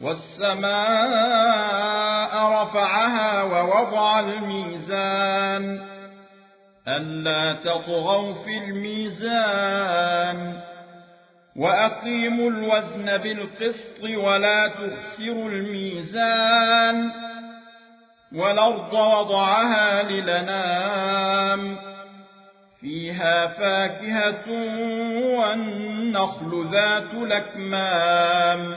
والسماء رفعها ووضع الميزان ألا تطغوا في الميزان وأقيموا الوزن بالقسط ولا تخسروا الميزان والأرض وضعها للنام فيها فاكهة والنخل ذات لكمام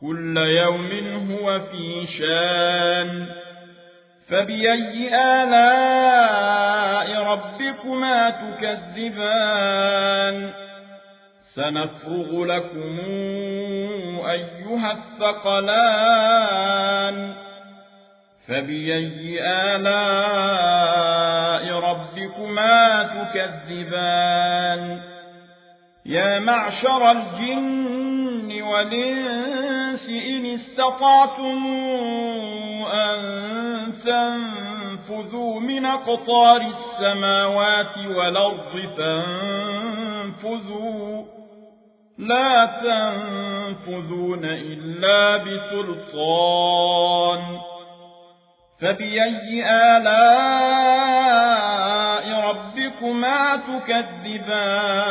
كل يوم هو في شان. فبأي آلاء ربكما تكذبان؟ سنفرغ لكم أيها الثقلان. فبأي آلاء ربكما تكذبان؟ يا معشر الجن والإنس إن استطعتم أن تنفذوا من أقطار السماوات والأرض فانفذوا. لا تنفذون إلا بسلطان. فبأي آلاء ربكما تكذبان؟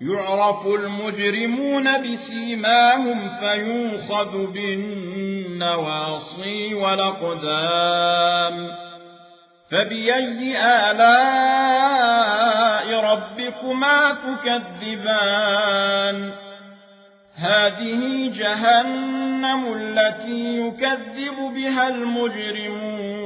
يعرف المجرمون بسيماهم فيوخذ بالنواصي والأقدام. فبأي آلاء ربكما تكذبان؟ هذه جهنم التي يكذب بها المجرمون.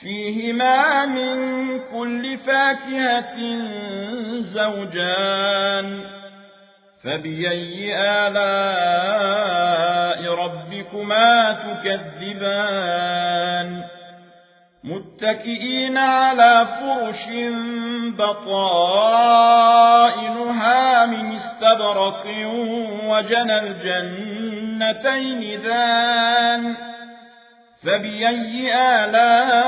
فيهما من كل فاكهة زوجان. فبأي آلاء ربكما تكذبان؟ متكئين على فرش بطائنها من استبرق وجنى الجنتين ذان. فبأي آلاء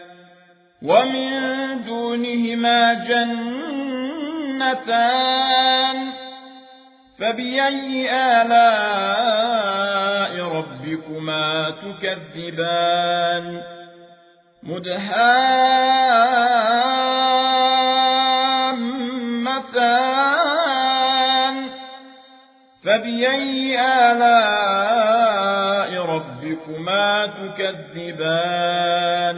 ومن دونهما جنتان فبأي آلاء ربكما تكذبان؟ مدهامتان. فبأي آلاء ربكما تكذبان؟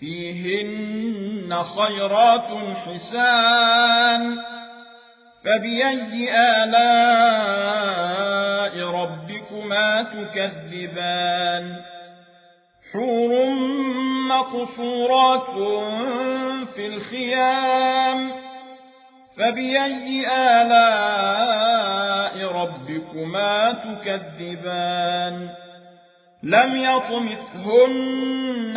فيهن خيرات حسان فبأي آلاء ربكما تكذبان حور مقصورات في الخيام فبأي آلاء ربكما تكذبان لم يطمثهن